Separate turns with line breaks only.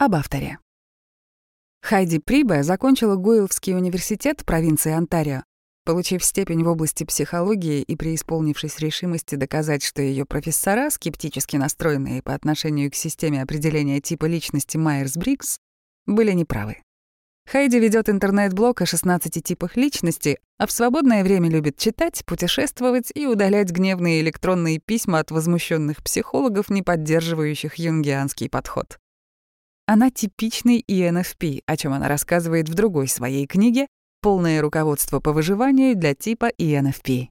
Об авторе. Хайди Прибе закончила Гуэлфский университет провинции Онтарио, получив степень в области психологии и преисполнившись решимости доказать, что ее профессора, скептически настроенные по отношению к системе определения типа личности Майерс-Бриггс, были неправы. Хайди ведет интернет-блог о 16 типах личности, а в свободное время любит читать, путешествовать и удалять гневные электронные письма от возмущенных психологов, не поддерживающих юнгианский подход. Она типичный ENFP, о чем она рассказывает в другой своей книге «Полное руководство по выживанию для типа ENFP».